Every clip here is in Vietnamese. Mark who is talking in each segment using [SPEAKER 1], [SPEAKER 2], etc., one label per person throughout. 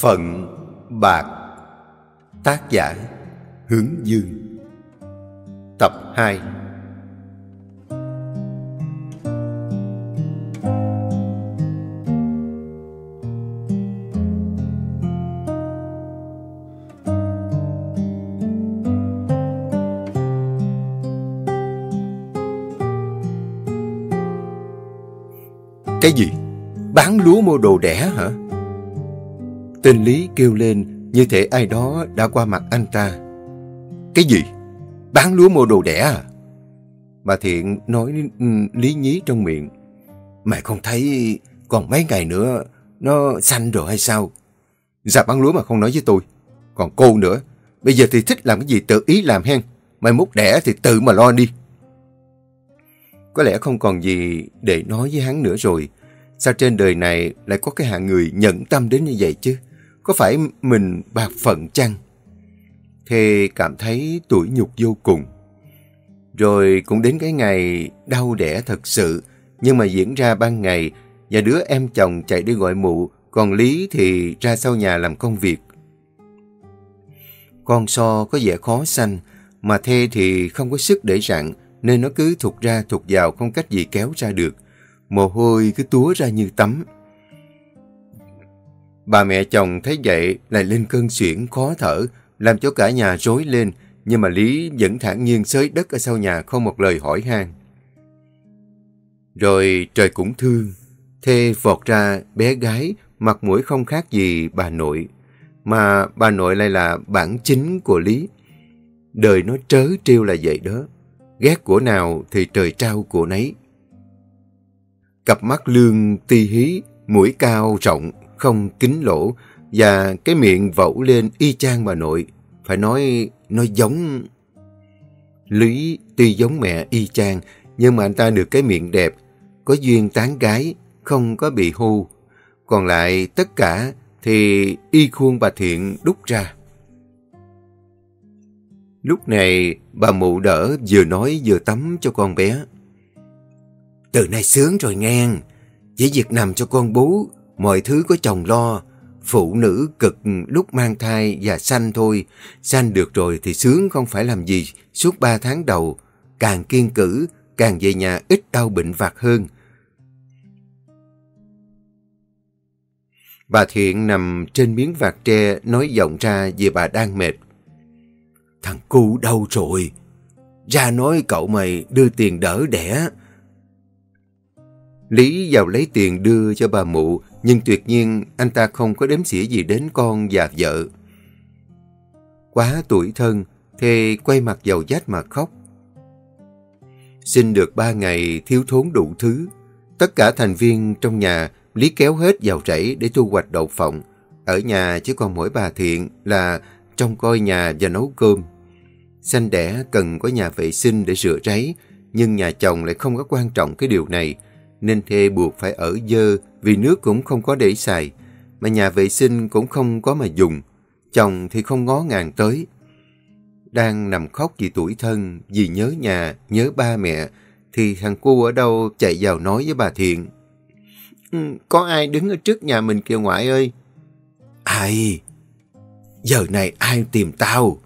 [SPEAKER 1] Phận Bạc Tác giả Hướng Dương Tập 2 Cái gì? Bán lúa mua đồ đẻ hả? Tên Lý kêu lên như thể ai đó đã qua mặt anh ta. Cái gì? Bán lúa mua đồ đẻ à? Bà Thiện nói ừ, lý nhí trong miệng. Mày không thấy còn mấy ngày nữa nó xanh rồi hay sao? Dạ bán lúa mà không nói với tôi. Còn cô nữa, bây giờ thì thích làm cái gì tự ý làm hen. Mày múc đẻ thì tự mà lo đi. Có lẽ không còn gì để nói với hắn nữa rồi. Sao trên đời này lại có cái hạng người nhận tâm đến như vậy chứ? Có phải mình bạc phận chăng? Thê cảm thấy tuổi nhục vô cùng. Rồi cũng đến cái ngày đau đẻ thật sự, nhưng mà diễn ra ban ngày, và đứa em chồng chạy đi gọi mụ, còn Lý thì ra sau nhà làm công việc. Con so có vẻ khó sanh, mà Thê thì không có sức để rặn, nên nó cứ thụt ra thụt vào không cách gì kéo ra được. Mồ hôi cứ túa ra như tắm. Bà mẹ chồng thấy vậy lại lên cơn suyễn khó thở, làm cho cả nhà rối lên, nhưng mà Lý vẫn thản nhiên xới đất ở sau nhà không một lời hỏi han. Rồi trời cũng thương, thê vọt ra bé gái, mặt mũi không khác gì bà nội, mà bà nội lại là bản chính của Lý. Đời nó trớ trêu là vậy đó, ghét của nào thì trời trao của nấy. Cặp mắt lương ti hí, mũi cao rộng, không kính lỗ, và cái miệng vẫu lên y chang bà nội. Phải nói, nó giống... Lý tuy giống mẹ y chang, nhưng mà anh ta được cái miệng đẹp, có duyên tán gái, không có bị hô. Còn lại tất cả thì y khuôn bà Thiện đúc ra. Lúc này, bà mụ đỡ vừa nói vừa tắm cho con bé. Từ nay sướng rồi ngang, chỉ việc nằm cho con bú, mọi thứ có chồng lo. Phụ nữ cực lúc mang thai và sanh thôi, sanh được rồi thì sướng không phải làm gì suốt ba tháng đầu. Càng kiên cử, càng về nhà ít đau bệnh vặt hơn. Bà Thiện nằm trên miếng vạt tre nói giọng ra vì bà đang mệt. Thằng cu đâu rồi? Ra nói cậu mày đưa tiền đỡ đẻ. Lý vào lấy tiền đưa cho bà mụ, nhưng tuyệt nhiên anh ta không có đếm xỉa gì đến con và vợ. Quá tuổi thân, Thê quay mặt dầu dách mà khóc. Xin được ba ngày thiếu thốn đủ thứ. Tất cả thành viên trong nhà Lý kéo hết vào rẫy để thu hoạch đậu phộng. Ở nhà chỉ còn mỗi bà Thiện là trông coi nhà và nấu cơm. Sanh đẻ cần có nhà vệ sinh để rửa ráy, nhưng nhà chồng lại không có quan trọng cái điều này, nên thê buộc phải ở dơ vì nước cũng không có để xài, mà nhà vệ sinh cũng không có mà dùng. Chồng thì không ngó ngàng tới. Đang nằm khóc vì tuổi thân, vì nhớ nhà, nhớ ba mẹ, thì thằng cu ở đâu chạy vào nói với bà Thiện. Ừ, có ai đứng ở trước nhà mình kìa ngoại ơi? Ai? Giờ này ai tìm tao?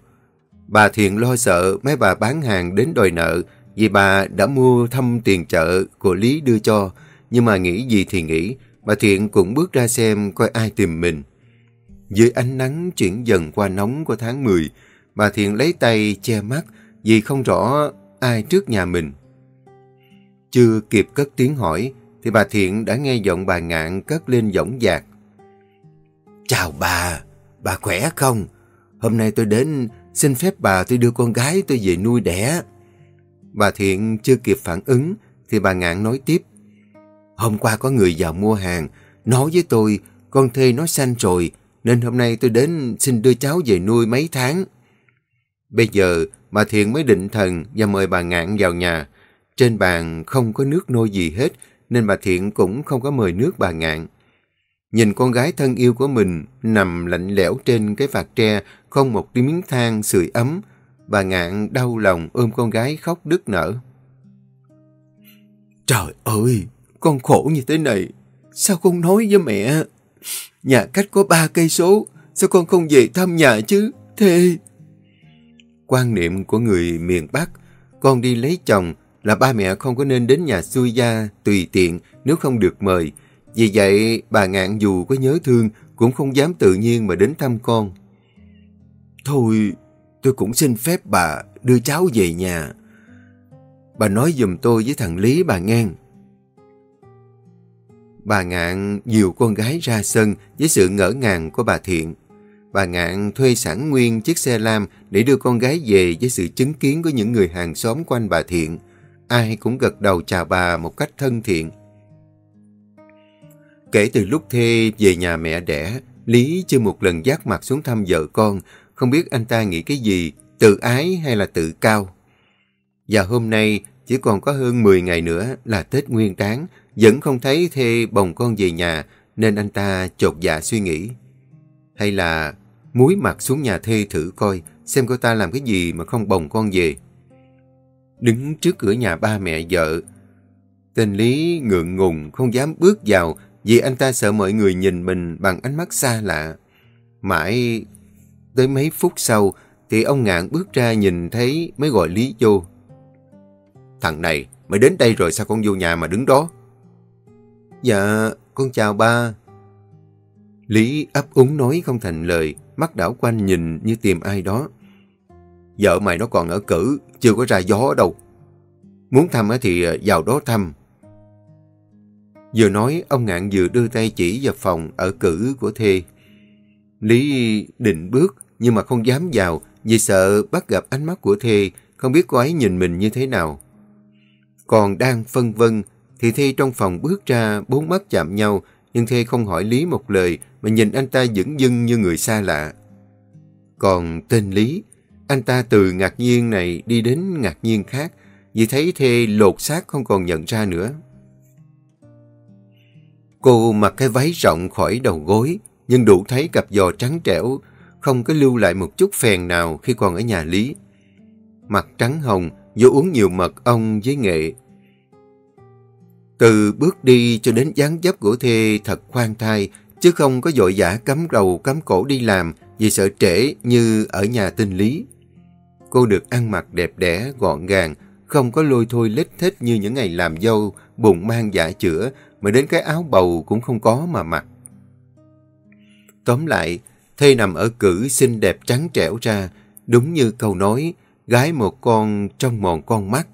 [SPEAKER 1] Bà Thiện lo sợ mấy bà bán hàng đến đòi nợ vì bà đã mua thăm tiền chợ của Lý đưa cho. Nhưng mà nghĩ gì thì nghĩ, bà Thiện cũng bước ra xem coi ai tìm mình. Dưới ánh nắng chuyển dần qua nóng của tháng 10, bà Thiện lấy tay che mắt vì không rõ ai trước nhà mình. Chưa kịp cất tiếng hỏi, thì bà Thiện đã nghe giọng bà Ngạn cất lên giọng dạc. Chào bà, bà khỏe không? Hôm nay tôi đến xin phép bà tôi đưa con gái tôi về nuôi đẻ. Bà Thiện chưa kịp phản ứng thì bà Ngạn nói tiếp. Hôm qua có người vào mua hàng, nói với tôi con thê nó sanh rồi nên hôm nay tôi đến xin đưa cháu về nuôi mấy tháng. Bây giờ bà Thiện mới định thần và mời bà Ngạn vào nhà. Trên bàn không có nước nôi gì hết nên bà Thiện cũng không có mời nước bà Ngạn. Nhìn con gái thân yêu của mình nằm lạnh lẽo trên cái vạt tre, không một tí miếng than sưởi ấm, bà Ngạn đau lòng ôm con gái khóc đứt nở. Trời ơi, con khổ như thế này, sao không nói với mẹ? Nhà cách có ba cây số, sao con không về thăm nhà chứ? Thề! Quan niệm của người miền Bắc, con đi lấy chồng là ba mẹ không có nên đến nhà xuôi gia tùy tiện nếu không được mời. Vì vậy, bà ngạn dù có nhớ thương cũng không dám tự nhiên mà đến thăm con. Thôi, tôi cũng xin phép bà đưa cháu về nhà. Bà nói giùm tôi với thằng Lý bà ngang. Bà Ngạn dìu con gái ra sân với sự ngỡ ngàng của bà Thiện. Bà Ngạn thuê sẵn nguyên chiếc xe lam để đưa con gái về với sự chứng kiến của những người hàng xóm quanh bà Thiện. Ai cũng gật đầu chào bà một cách thân thiện. Kể từ lúc Thê về nhà mẹ đẻ, Lý chưa một lần giác mặt xuống thăm vợ con, không biết anh ta nghĩ cái gì, tự ái hay là tự cao. Và hôm nay, chỉ còn có hơn 10 ngày nữa là Tết Nguyên Đán, vẫn không thấy Thê bồng con về nhà, nên anh ta chột dạ suy nghĩ. Hay là muối mặt xuống nhà Thê thử coi, xem cô ta làm cái gì mà không bồng con về. Đứng trước cửa nhà ba mẹ vợ, tên Lý ngượng ngùng không dám bước vào vì anh ta sợ mọi người nhìn mình bằng ánh mắt xa lạ. Mãi tới mấy phút sau thì ông Ngạn bước ra nhìn thấy mới gọi Lý vô. Thằng này, mày đến đây rồi sao con vô nhà mà đứng đó? Dạ, con chào ba. Lý ấp úng nói không thành lời, mắt đảo quanh nhìn như tìm ai đó. Vợ mày nó còn ở cử, chưa có ra gió đâu. Muốn thăm thì vào đó thăm. Vừa nói, ông Ngạn vừa đưa tay chỉ vào phòng ở cử của Thê. Lý định bước, nhưng mà không dám vào, vì sợ bắt gặp ánh mắt của Thê, không biết cô ấy nhìn mình như thế nào. Còn đang phân vân, thì Thê trong phòng bước ra, bốn mắt chạm nhau, nhưng Thê không hỏi Lý một lời, mà nhìn anh ta dững dưng như người xa lạ. Còn tên Lý, anh ta từ ngạc nhiên này đi đến ngạc nhiên khác, vì thấy Thê lột xác không còn nhận ra nữa. Cô mặc cái váy rộng khỏi đầu gối, nhưng đủ thấy cặp giò trắng trẻo, không có lưu lại một chút phèn nào khi còn ở nhà Lý. Mặt trắng hồng, do uống nhiều mật ong với nghệ. Từ bước đi cho đến dáng dấp của Thê thật khoan thai, chứ không có dội dã cắm đầu cắm cổ đi làm vì sợ trễ như ở nhà tinh Lý. Cô được ăn mặc đẹp đẽ, gọn gàng, không có lôi thôi lết thết như những ngày làm dâu, bụng mang giả chữa, mà đến cái áo bầu cũng không có mà mặc. Tóm lại, Thê nằm ở cử xinh đẹp trắng trẻo ra, đúng như câu nói, gái một con trong mòn con mắt.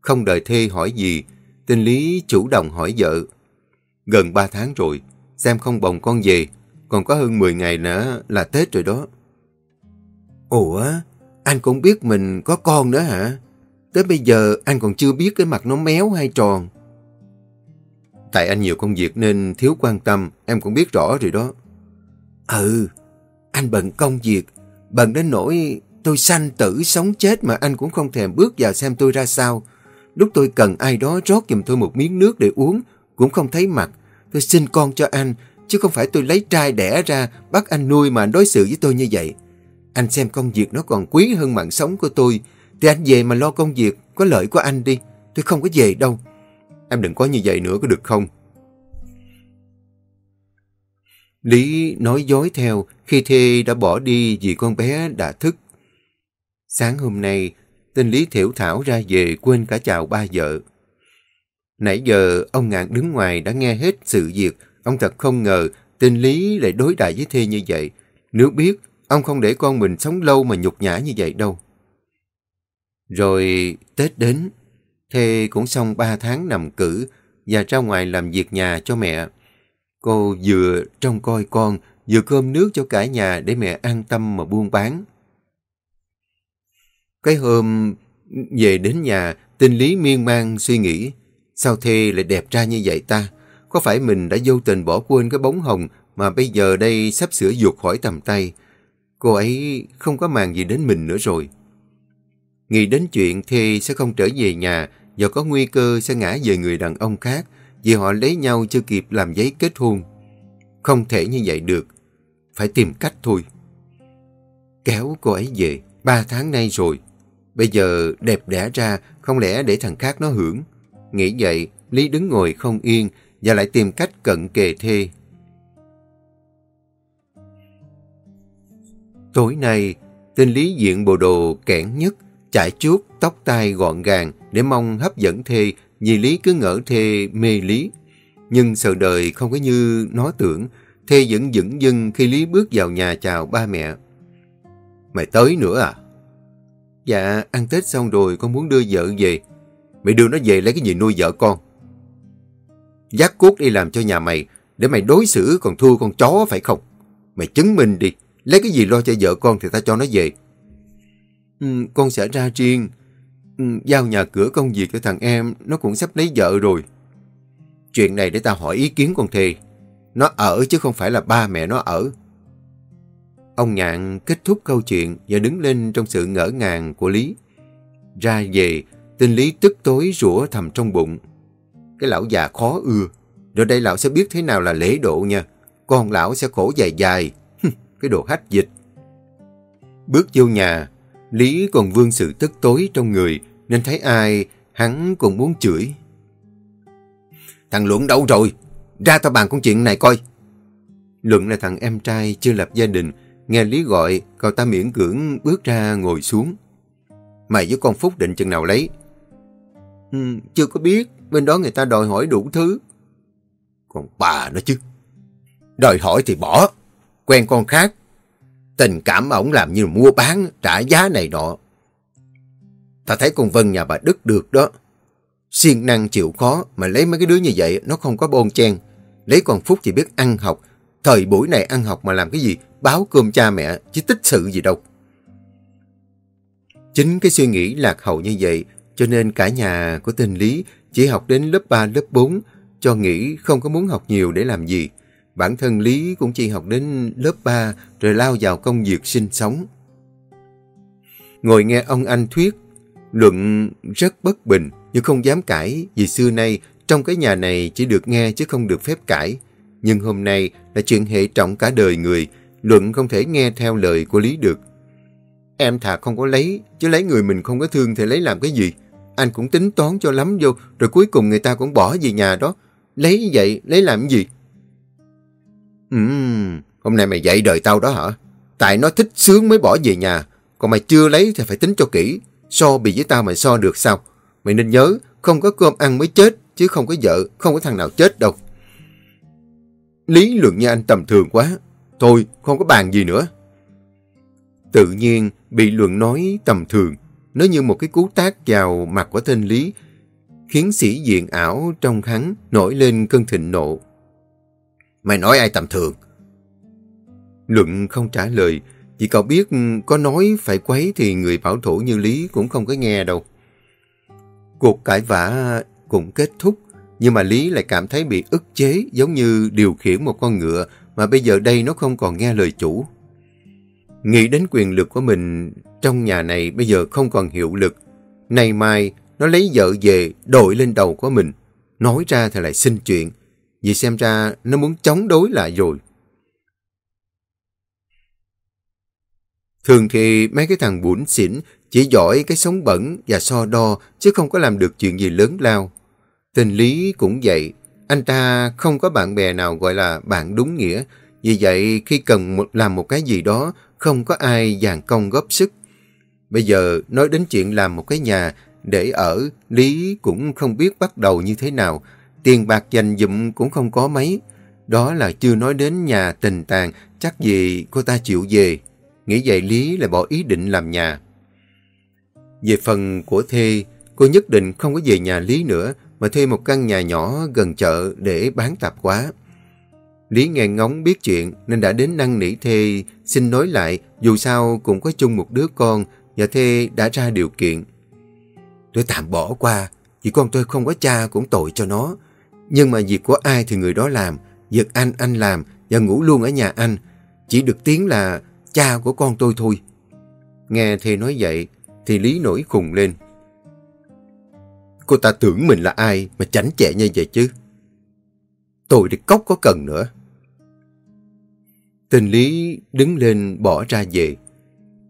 [SPEAKER 1] Không đợi Thê hỏi gì, tinh Lý chủ động hỏi vợ. Gần ba tháng rồi, xem không bồng con về, còn có hơn 10 ngày nữa là Tết rồi đó. Ủa, anh cũng biết mình có con nữa hả? Tới bây giờ anh còn chưa biết cái mặt nó méo hay tròn. Tại anh nhiều công việc nên thiếu quan tâm, em cũng biết rõ rồi đó. Ừ, anh bận công việc, bận đến nỗi tôi sanh tử sống chết mà anh cũng không thèm bước vào xem tôi ra sao. Lúc tôi cần ai đó rót giùm tôi một miếng nước để uống, cũng không thấy mặt. Tôi xin con cho anh, chứ không phải tôi lấy trai đẻ ra bắt anh nuôi mà đối xử với tôi như vậy. Anh xem công việc nó còn quý hơn mạng sống của tôi, thì anh về mà lo công việc có lợi của anh đi. Tôi không có về đâu. Em đừng có như vậy nữa có được không? Lý nói dối theo khi Thê đã bỏ đi vì con bé đã thức. Sáng hôm nay, tên Lý thiểu thảo ra về quên cả chào ba vợ. Nãy giờ ông Ngạn đứng ngoài đã nghe hết sự việc, ông thật không ngờ tên Lý lại đối đại với Thê như vậy. Nếu biết, ông không để con mình sống lâu mà nhục nhã như vậy đâu. Rồi Tết đến, Thê cũng xong ba tháng nằm cử và ra ngoài làm việc nhà cho mẹ. Cô vừa trông coi con, vừa cơm nước cho cả nhà để mẹ an tâm mà buôn bán. Cái hôm về đến nhà, tình lý miên man suy nghĩ, sao Thê lại đẹp trai như vậy ta? Có phải mình đã vô tình bỏ quên cái bóng hồng mà bây giờ đây sắp sửa vụt khỏi tầm tay? Cô ấy không có màng gì đến mình nữa rồi. Nghĩ đến chuyện Thê sẽ không trở về nhà và có nguy cơ sẽ ngã về người đàn ông khác vì họ lấy nhau chưa kịp làm giấy kết hôn. Không thể như vậy được, phải tìm cách thôi. Kéo cô ấy về, ba tháng nay rồi. Bây giờ đẹp đẽ ra, không lẽ để thằng khác nó hưởng. Nghĩ vậy, Lý đứng ngồi không yên và lại tìm cách cận kề thê. Tối nay, tên Lý diện bộ đồ kẽn nhất, chải chuốt, tóc tai gọn gàng để mong hấp dẫn thê vì Lý cứ ngỡ thê mê Lý. Nhưng sự đời không có như nó tưởng, thê vẫn dững dưng vâng khi Lý bước vào nhà chào ba mẹ. Mày tới nữa à? Dạ, ăn Tết xong rồi con muốn đưa vợ về. Mày đưa nó về lấy cái gì nuôi vợ con? Giác cốt đi làm cho nhà mày, để mày đối xử còn thua con chó phải không? Mày chứng minh đi, lấy cái gì lo cho vợ con thì ta cho nó về. Ừ, con sẽ ra riêng. Ừ, giao nhà cửa công việc cho thằng em, nó cũng sắp lấy vợ rồi. Chuyện này để ta hỏi ý kiến con thề. Nó ở chứ không phải là ba mẹ nó ở. Ông Nhạn kết thúc câu chuyện và đứng lên trong sự ngỡ ngàng của Lý. Ra về, tên Lý tức tối rủa thầm trong bụng. Cái lão già khó ưa. Rồi đây lão sẽ biết thế nào là lễ độ nha. Con lão sẽ khổ dài dài. cái đồ hách dịch. Bước vô nhà, Lý còn vương sự tức tối trong người, nên thấy ai, hắn còn muốn chửi. Thằng Luận đâu rồi? Ra tao bàn con chuyện này coi. Luận là thằng em trai chưa lập gia đình, nghe Lý gọi, cậu ta miễn cưỡng bước ra ngồi xuống. Mày với con Phúc định chừng nào lấy? Ừ, chưa có biết, bên đó người ta đòi hỏi đủ thứ. Còn bà nó chứ. Đòi hỏi thì bỏ, quen con khác. Tình cảm ổng làm như mua bán, trả giá này nọ. Ta thấy con Vân nhà bà Đức được đó. siêng năng chịu khó mà lấy mấy cái đứa như vậy nó không có bôn chen. Lấy con Phúc chỉ biết ăn học. Thời buổi này ăn học mà làm cái gì? Báo cơm cha mẹ chứ tích sự gì đâu. Chính cái suy nghĩ lạc hậu như vậy cho nên cả nhà của tên Lý chỉ học đến lớp 3, lớp 4 cho nghĩ không có muốn học nhiều để làm gì. Bản thân Lý cũng chỉ học đến lớp 3 rồi lao vào công việc sinh sống. Ngồi nghe ông anh thuyết, luận rất bất bình nhưng không dám cãi vì xưa nay trong cái nhà này chỉ được nghe chứ không được phép cãi. Nhưng hôm nay là chuyện hệ trọng cả đời người, luận không thể nghe theo lời của Lý được. Em thà không có lấy, chứ lấy người mình không có thương thì lấy làm cái gì? Anh cũng tính toán cho lắm vô, rồi cuối cùng người ta cũng bỏ về nhà đó. Lấy vậy, lấy làm gì? Ừm, hôm nay mày dạy đời tao đó hả? Tại nó thích sướng mới bỏ về nhà, còn mày chưa lấy thì phải tính cho kỹ. So bị với tao mày so được sao? Mày nên nhớ, không có cơm ăn mới chết, chứ không có vợ, không có thằng nào chết đâu. Lý luận như anh tầm thường quá. Thôi, không có bàn gì nữa. Tự nhiên, bị luận nói tầm thường, nó như một cái cú tác vào mặt của tên Lý, khiến sĩ diện ảo trong hắn nổi lên cơn thịnh nộ. Mày nói ai tầm thường? Luận không trả lời, chỉ cậu biết có nói phải quấy thì người bảo thủ như Lý cũng không có nghe đâu. Cuộc cãi vã cũng kết thúc, nhưng mà Lý lại cảm thấy bị ức chế giống như điều khiển một con ngựa mà bây giờ đây nó không còn nghe lời chủ. Nghĩ đến quyền lực của mình trong nhà này bây giờ không còn hiệu lực. Nay mai nó lấy vợ về đội lên đầu của mình. Nói ra thì lại xin chuyện. Vì xem ra nó muốn chống đối lại rồi. Thường thì mấy cái thằng bủn xỉn chỉ giỏi cái sống bẩn và so đo chứ không có làm được chuyện gì lớn lao. Tình lý cũng vậy. Anh ta không có bạn bè nào gọi là bạn đúng nghĩa. Vì vậy khi cần một, làm một cái gì đó không có ai dàn công góp sức. Bây giờ nói đến chuyện làm một cái nhà để ở, Lý cũng không biết bắt đầu như thế nào. Tiền bạc dành dụm cũng không có mấy. Đó là chưa nói đến nhà tình tàn, chắc gì cô ta chịu về. Nghĩ vậy Lý lại bỏ ý định làm nhà. Về phần của Thê, cô nhất định không có về nhà Lý nữa, mà thuê một căn nhà nhỏ gần chợ để bán tạp hóa. Lý nghe ngóng biết chuyện nên đã đến năn nỉ Thê xin nói lại dù sao cũng có chung một đứa con và Thê đã ra điều kiện. Tôi tạm bỏ qua, vì con tôi không có cha cũng tội cho nó. Nhưng mà việc của ai thì người đó làm, việc anh anh làm và ngủ luôn ở nhà anh. Chỉ được tiếng là cha của con tôi thôi. Nghe Thê nói vậy thì Lý nổi khùng lên. Cô ta tưởng mình là ai mà tránh chẹ như vậy chứ. Tôi đi cốc có cần nữa. Tình Lý đứng lên bỏ ra về.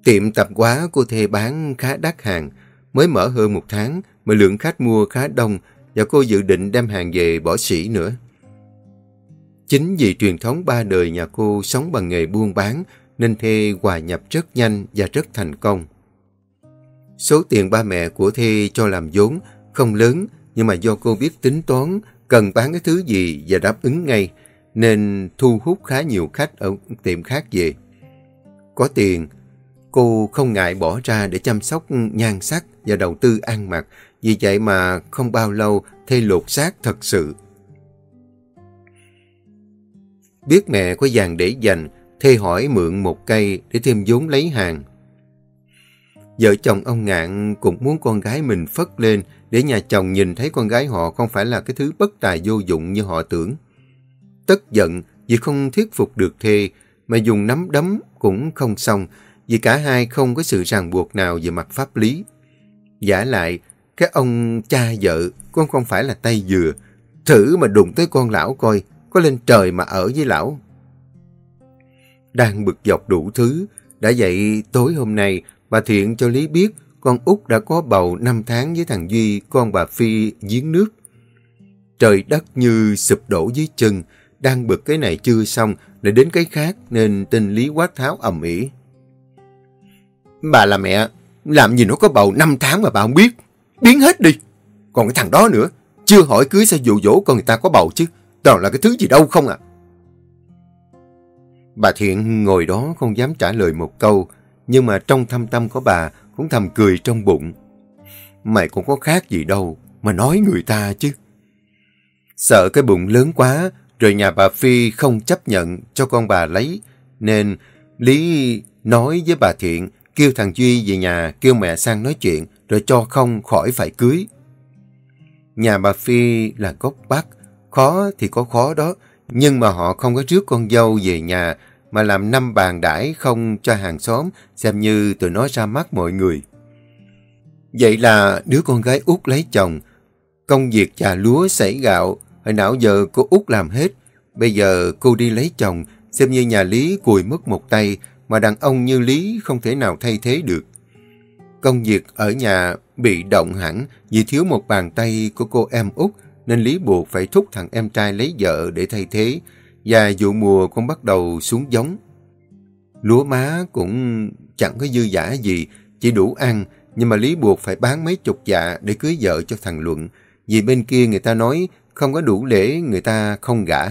[SPEAKER 1] Tiệm tạp hóa cô thê bán khá đắt hàng, mới mở hơn một tháng mà lượng khách mua khá đông và cô dự định đem hàng về bỏ sỉ nữa. Chính vì truyền thống ba đời nhà cô sống bằng nghề buôn bán nên Thê hòa nhập rất nhanh và rất thành công. Số tiền ba mẹ của Thê cho làm vốn không lớn nhưng mà do cô biết tính toán cần bán cái thứ gì và đáp ứng ngay nên thu hút khá nhiều khách ở tiệm khác về. Có tiền, cô không ngại bỏ ra để chăm sóc nhan sắc và đầu tư ăn mặc, vì vậy mà không bao lâu Thê lột xác thật sự. Biết mẹ có vàng để dành, Thê hỏi mượn một cây để thêm vốn lấy hàng. Vợ chồng ông Ngạn cũng muốn con gái mình phất lên để nhà chồng nhìn thấy con gái họ không phải là cái thứ bất tài vô dụng như họ tưởng. Tất giận vì không thuyết phục được Thê, mà dùng nắm đấm cũng không xong vì cả hai không có sự ràng buộc nào về mặt pháp lý. Giả lại, cái ông cha vợ con không phải là tay dừa, thử mà đụng tới con lão coi, có lên trời mà ở với lão. Đang bực dọc đủ thứ, đã vậy tối hôm nay bà Thiện cho Lý biết con út đã có bầu 5 tháng với thằng Duy, con bà Phi giếng nước. Trời đất như sụp đổ dưới chân, đang bực cái này chưa xong, lại đến cái khác nên tin Lý quát tháo ầm ĩ. Bà là mẹ, làm gì nó có bầu 5 tháng mà bà không biết. Biến hết đi. Còn cái thằng đó nữa, chưa hỏi cưới sao dụ dỗ con người ta có bầu chứ. Toàn là cái thứ gì đâu không à. Bà Thiện ngồi đó không dám trả lời một câu, nhưng mà trong thâm tâm của bà cũng thầm cười trong bụng. Mày cũng có khác gì đâu mà nói người ta chứ. Sợ cái bụng lớn quá, rồi nhà bà Phi không chấp nhận cho con bà lấy, nên Lý nói với bà Thiện kêu thằng Duy về nhà kêu mẹ sang nói chuyện rồi cho không khỏi phải cưới. Nhà bà Phi là gốc Bắc, khó thì có khó đó, nhưng mà họ không có rước con dâu về nhà mà làm năm bàn đãi không cho hàng xóm xem như tụi nó ra mắt mọi người. Vậy là đứa con gái út lấy chồng, công việc trà lúa sảy gạo, hồi nào giờ cô út làm hết, bây giờ cô đi lấy chồng, xem như nhà Lý cùi mất một tay, mà đàn ông như Lý không thể nào thay thế được. Công việc ở nhà bị động hẳn vì thiếu một bàn tay của cô em út nên Lý buộc phải thúc thằng em trai lấy vợ để thay thế và vụ mùa cũng bắt đầu xuống giống. Lúa má cũng chẳng có dư giả gì, chỉ đủ ăn nhưng mà Lý buộc phải bán mấy chục dạ để cưới vợ cho thằng Luận vì bên kia người ta nói không có đủ lễ người ta không gả.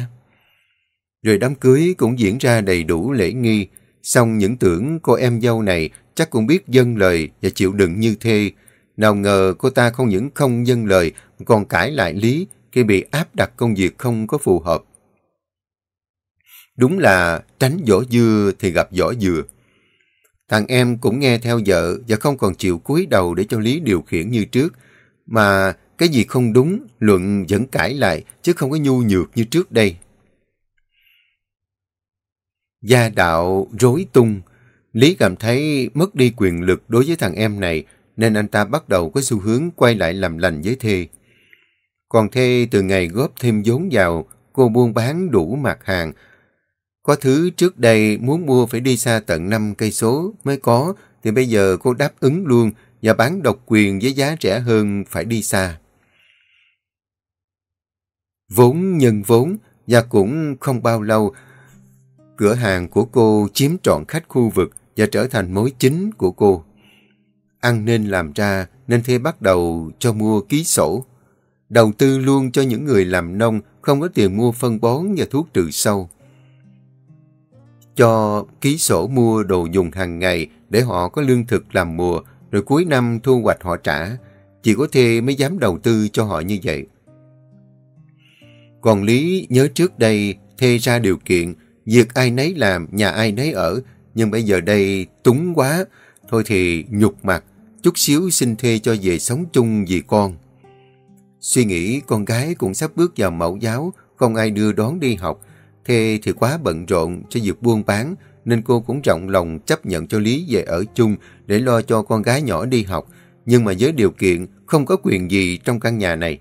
[SPEAKER 1] Rồi đám cưới cũng diễn ra đầy đủ lễ nghi, Xong những tưởng cô em dâu này chắc cũng biết dân lời và chịu đựng như thế. Nào ngờ cô ta không những không dân lời, còn cãi lại lý khi bị áp đặt công việc không có phù hợp. Đúng là tránh vỏ dưa thì gặp vỏ dừa. Thằng em cũng nghe theo vợ và không còn chịu cúi đầu để cho Lý điều khiển như trước. Mà cái gì không đúng, Luận vẫn cãi lại chứ không có nhu nhược như trước đây. Gia đạo rối tung. Lý cảm thấy mất đi quyền lực đối với thằng em này, nên anh ta bắt đầu có xu hướng quay lại làm lành với Thê. Còn Thê từ ngày góp thêm vốn vào, cô buôn bán đủ mặt hàng. Có thứ trước đây muốn mua phải đi xa tận 5 cây số mới có, thì bây giờ cô đáp ứng luôn và bán độc quyền với giá rẻ hơn phải đi xa. Vốn nhân vốn, và cũng không bao lâu, Cửa hàng của cô chiếm trọn khách khu vực và trở thành mối chính của cô. Ăn nên làm ra nên Thê bắt đầu cho mua ký sổ. Đầu tư luôn cho những người làm nông không có tiền mua phân bón và thuốc trừ sâu. Cho ký sổ mua đồ dùng hàng ngày để họ có lương thực làm mùa rồi cuối năm thu hoạch họ trả. Chỉ có Thê mới dám đầu tư cho họ như vậy. Còn Lý nhớ trước đây Thê ra điều kiện Việc ai nấy làm, nhà ai nấy ở, nhưng bây giờ đây túng quá. Thôi thì nhục mặt, chút xíu xin thuê cho về sống chung vì con. Suy nghĩ con gái cũng sắp bước vào mẫu giáo, không ai đưa đón đi học. Thê thì quá bận rộn cho việc buôn bán, nên cô cũng rộng lòng chấp nhận cho Lý về ở chung để lo cho con gái nhỏ đi học, nhưng mà với điều kiện không có quyền gì trong căn nhà này.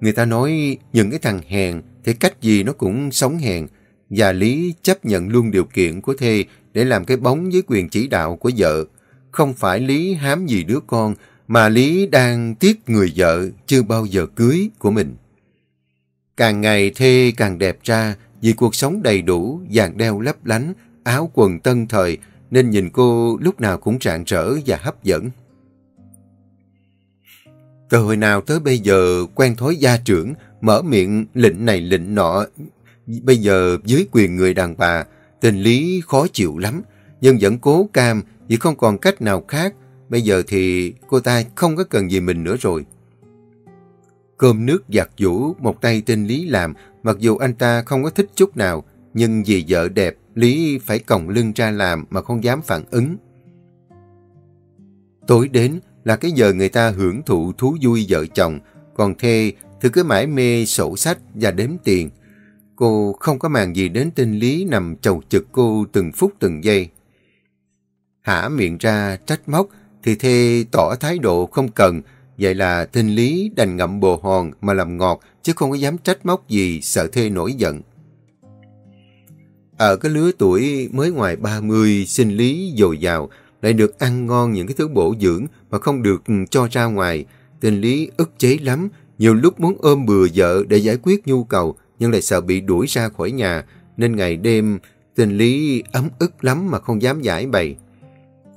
[SPEAKER 1] Người ta nói những cái thằng hèn thì cách gì nó cũng sống hèn. Và Lý chấp nhận luôn điều kiện của Thê để làm cái bóng với quyền chỉ đạo của vợ. Không phải Lý hám gì đứa con, mà Lý đang tiếc người vợ chưa bao giờ cưới của mình. Càng ngày Thê càng đẹp ra, vì cuộc sống đầy đủ, vàng đeo lấp lánh, áo quần tân thời, nên nhìn cô lúc nào cũng rạng rỡ và hấp dẫn. Từ hồi nào tới bây giờ quen thói gia trưởng, mở miệng lệnh này lệnh nọ, bây giờ dưới quyền người đàn bà, tình lý khó chịu lắm, nhưng vẫn cố cam vì không còn cách nào khác. Bây giờ thì cô ta không có cần gì mình nữa rồi. Cơm nước giặt vũ, một tay tên Lý làm, mặc dù anh ta không có thích chút nào, nhưng vì vợ đẹp, Lý phải còng lưng ra làm mà không dám phản ứng. Tối đến là cái giờ người ta hưởng thụ thú vui vợ chồng, còn thê thì cứ mãi mê sổ sách và đếm tiền. Cô không có màng gì đến tên Lý nằm chầu trực cô từng phút từng giây. Hả miệng ra trách móc thì thê tỏ thái độ không cần, vậy là tên Lý đành ngậm bồ hòn mà làm ngọt chứ không có dám trách móc gì sợ thê nổi giận. Ở cái lứa tuổi mới ngoài 30, sinh lý dồi dào, lại được ăn ngon những cái thứ bổ dưỡng mà không được cho ra ngoài. Tình lý ức chế lắm, nhiều lúc muốn ôm bừa vợ để giải quyết nhu cầu, nhưng lại sợ bị đuổi ra khỏi nhà, nên ngày đêm tình lý ấm ức lắm mà không dám giải bày.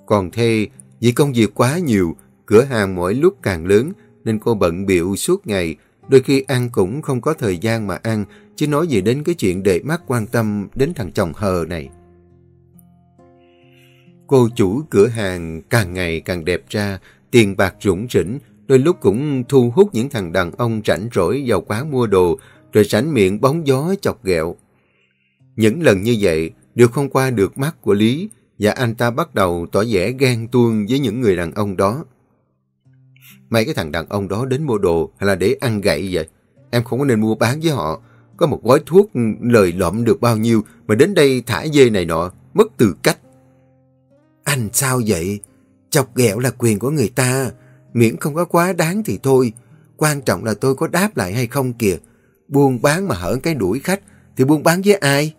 [SPEAKER 1] Còn thê, vì công việc quá nhiều, cửa hàng mỗi lúc càng lớn, nên cô bận biệu suốt ngày, đôi khi ăn cũng không có thời gian mà ăn, chứ nói gì đến cái chuyện để mắt quan tâm đến thằng chồng hờ này. Cô chủ cửa hàng càng ngày càng đẹp ra, tiền bạc rủng rỉnh, đôi lúc cũng thu hút những thằng đàn ông rảnh rỗi vào quán mua đồ, rồi rảnh miệng bóng gió chọc ghẹo. Những lần như vậy đều không qua được mắt của Lý, và anh ta bắt đầu tỏ vẻ ghen tuông với những người đàn ông đó. Mấy cái thằng đàn ông đó đến mua đồ hay là để ăn gậy vậy? Em không có nên mua bán với họ. Có một gói thuốc lời lộm được bao nhiêu mà đến đây thả dê này nọ, mất từ cách. Anh sao vậy? Chọc ghẹo là quyền của người ta. Miễn không có quá đáng thì thôi. Quan trọng là tôi có đáp lại hay không kìa. Buôn bán mà hở cái đuổi khách, thì buôn bán với ai?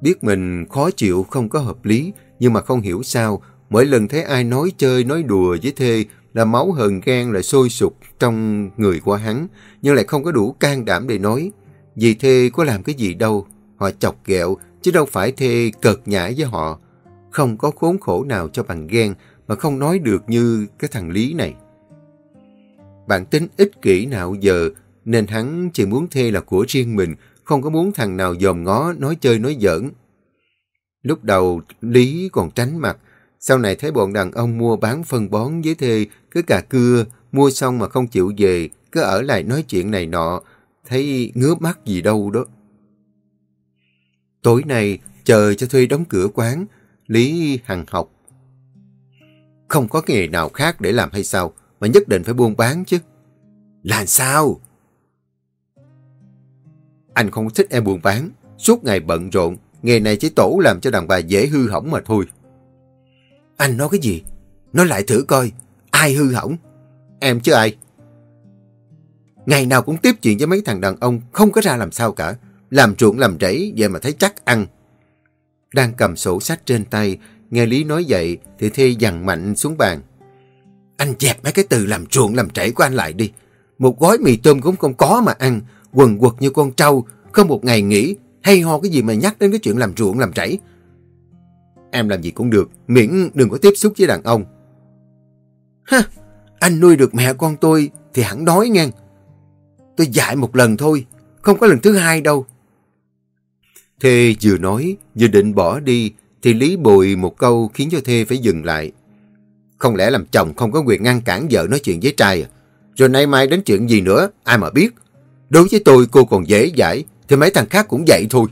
[SPEAKER 1] Biết mình khó chịu, không có hợp lý, nhưng mà không hiểu sao, mỗi lần thấy ai nói chơi, nói đùa với thê là máu hờn ghen lại sôi sục trong người của hắn, nhưng lại không có đủ can đảm để nói. Vì thê có làm cái gì đâu. Họ chọc ghẹo, chứ đâu phải thê cợt nhã với họ. Không có khốn khổ nào cho bằng ghen mà không nói được như cái thằng Lý này. Bản tính ích kỷ nào giờ nên hắn chỉ muốn thê là của riêng mình, không có muốn thằng nào dòm ngó, nói chơi nói giỡn. Lúc đầu Lý còn tránh mặt, sau này thấy bọn đàn ông mua bán phân bón với thê, cứ cà cưa, mua xong mà không chịu về, cứ ở lại nói chuyện này nọ, thấy ngứa mắt gì đâu đó. Tối nay, chờ cho thuê đóng cửa quán, Lý Hằng học. Không có nghề nào khác để làm hay sao, mà nhất định phải buôn bán chứ. Làm sao? Anh không thích em buôn bán, suốt ngày bận rộn, nghề này chỉ tổ làm cho đàn bà dễ hư hỏng mà thôi. Anh nói cái gì? Nói lại thử coi, ai hư hỏng? Em chứ ai? Ngày nào cũng tiếp chuyện với mấy thằng đàn ông không có ra làm sao cả. Làm ruộng làm rẫy vậy mà thấy chắc ăn. Đang cầm sổ sách trên tay, nghe Lý nói vậy thì Thê dằn mạnh xuống bàn. Anh dẹp mấy cái từ làm ruộng làm rẫy của anh lại đi. Một gói mì tôm cũng không có mà ăn, quần quật như con trâu, không một ngày nghỉ, hay ho cái gì mà nhắc đến cái chuyện làm ruộng làm rẫy. Em làm gì cũng được, miễn đừng có tiếp xúc với đàn ông. Ha, anh nuôi được mẹ con tôi thì hẳn đói ngang. Tôi dạy một lần thôi, không có lần thứ hai đâu. Thê vừa nói, vừa định bỏ đi, thì Lý bồi một câu khiến cho Thê phải dừng lại. Không lẽ làm chồng không có quyền ngăn cản vợ nói chuyện với trai à? Rồi nay mai đến chuyện gì nữa, ai mà biết. Đối với tôi cô còn dễ dãi, thì mấy thằng khác cũng vậy thôi.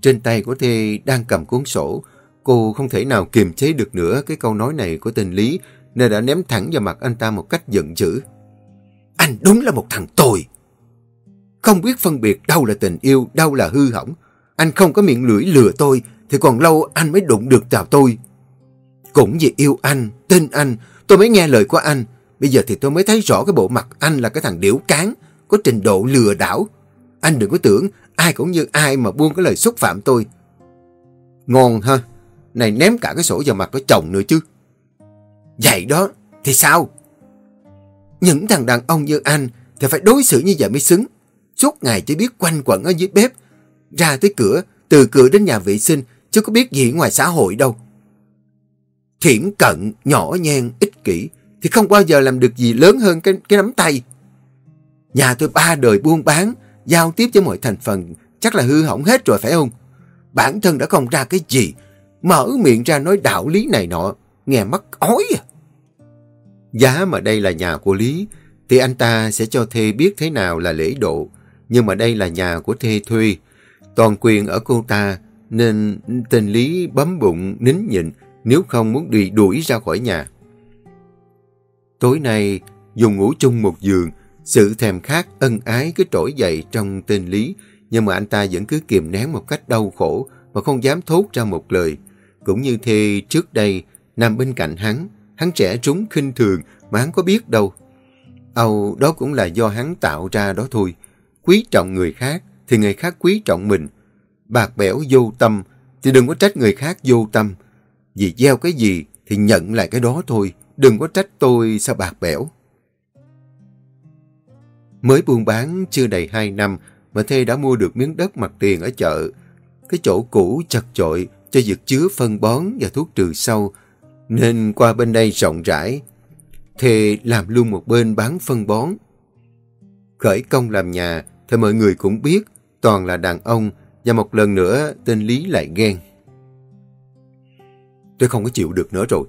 [SPEAKER 1] Trên tay của Thê đang cầm cuốn sổ, cô không thể nào kiềm chế được nữa cái câu nói này của tên Lý, nên đã ném thẳng vào mặt anh ta một cách giận dữ. Anh đúng là một thằng tồi. Không biết phân biệt đâu là tình yêu, đâu là hư hỏng. Anh không có miệng lưỡi lừa tôi, thì còn lâu anh mới đụng được vào tôi. Cũng vì yêu anh, tin anh, tôi mới nghe lời của anh. Bây giờ thì tôi mới thấy rõ cái bộ mặt anh là cái thằng điểu cán, có trình độ lừa đảo. Anh đừng có tưởng ai cũng như ai mà buông cái lời xúc phạm tôi. Ngon ha, này ném cả cái sổ vào mặt của chồng nữa chứ. Vậy đó, thì sao? Những thằng đàn ông như anh thì phải đối xử như vậy mới xứng. suốt ngày chỉ biết quanh quẩn ở dưới bếp. Ra tới cửa, từ cửa đến nhà vệ sinh, chứ có biết gì ngoài xã hội đâu. Thiển cận, nhỏ nhen, ích kỷ, thì không bao giờ làm được gì lớn hơn cái, cái nắm tay. Nhà tôi ba đời buôn bán, giao tiếp với mọi thành phần, chắc là hư hỏng hết rồi phải không? Bản thân đã không ra cái gì, mở miệng ra nói đạo lý này nọ, nghe mắc ói à. Giá mà đây là nhà của Lý, thì anh ta sẽ cho Thê biết thế nào là lễ độ. Nhưng mà đây là nhà của Thê thuê, toàn quyền ở cô ta, nên tên Lý bấm bụng nín nhịn, nếu không muốn bị đuổi ra khỏi nhà. Tối nay, dùng ngủ chung một giường, sự thèm khát ân ái cứ trỗi dậy trong tên Lý, nhưng mà anh ta vẫn cứ kìm nén một cách đau khổ mà không dám thốt ra một lời. Cũng như thế trước đây, nằm bên cạnh hắn, hắn trẻ trúng khinh thường mà hắn có biết đâu. Âu, đó cũng là do hắn tạo ra đó thôi. Quý trọng người khác thì người khác quý trọng mình. Bạc bẽo vô tâm thì đừng có trách người khác vô tâm. Vì gieo cái gì thì nhận lại cái đó thôi. Đừng có trách tôi sao bạc bẽo. Mới buôn bán chưa đầy 2 năm mà Thê đã mua được miếng đất mặt tiền ở chợ. Cái chỗ cũ chật chội cho việc chứa phân bón và thuốc trừ sâu nên qua bên đây rộng rãi. Thề làm luôn một bên bán phân bón. Khởi công làm nhà, thì mọi người cũng biết toàn là đàn ông và một lần nữa tên Lý lại ghen. Tôi không có chịu được nữa rồi.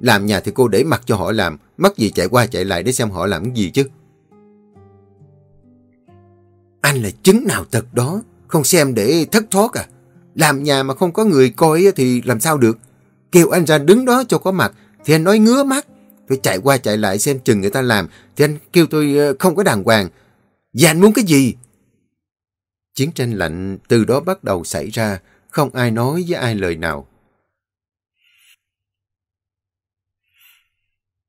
[SPEAKER 1] Làm nhà thì cô để mặt cho họ làm, mắc gì chạy qua chạy lại để xem họ làm cái gì chứ. Anh là chứng nào thật đó, không xem để thất thoát à. Làm nhà mà không có người coi thì làm sao được. Kêu anh ra đứng đó cho có mặt thì anh nói ngứa mắt. Tôi chạy qua chạy lại xem chừng người ta làm thì anh kêu tôi ờ, không có đàng hoàng. Và anh muốn cái gì? Chiến tranh lạnh từ đó bắt đầu xảy ra, không ai nói với ai lời nào.